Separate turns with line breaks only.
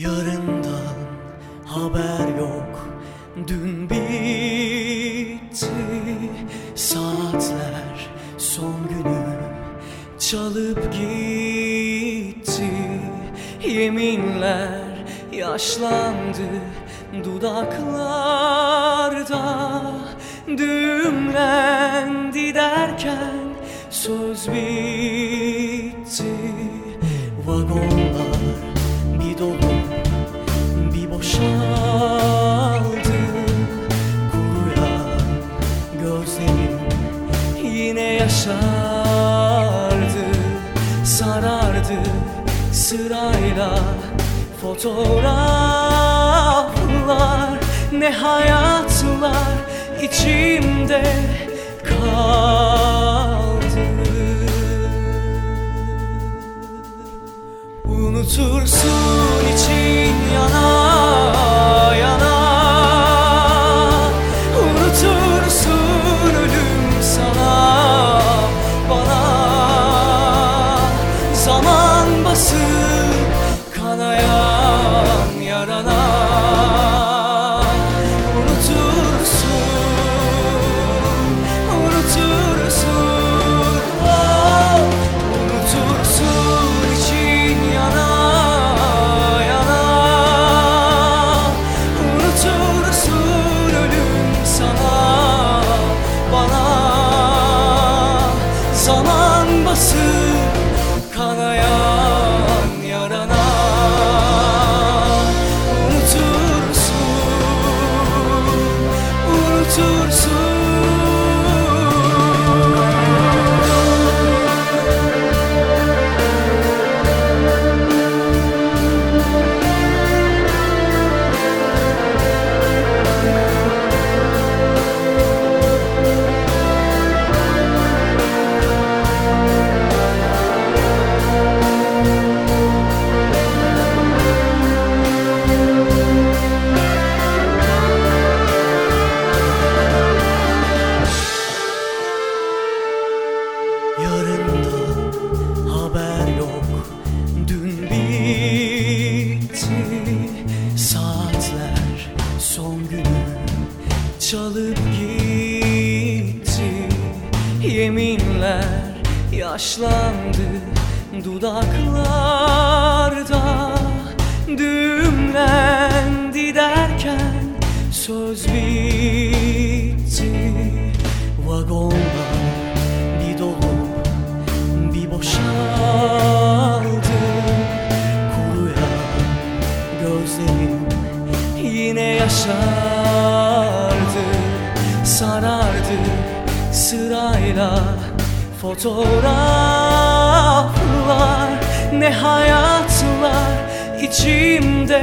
Yarından haber yok. Dün bitti. Saatler son günü Çalıp gitti. Yeminler yaşlandı Dudaklarda. Düğümlendi derken Söz bitti. Vagonlar bir dolu Sarardı sırayla. Fotoğraflar Ne hayatlar içimde kaldı. Unutursun için yana Yeminler yaşlandı Dudaklarda. Düğümlendi derken Söz bitti. Vagonlar bir dolu bir boşaldı. Kuruyan gözlerim yine yaşardı Sarardı sırayla fotoğraflar Ne hayatlar içimde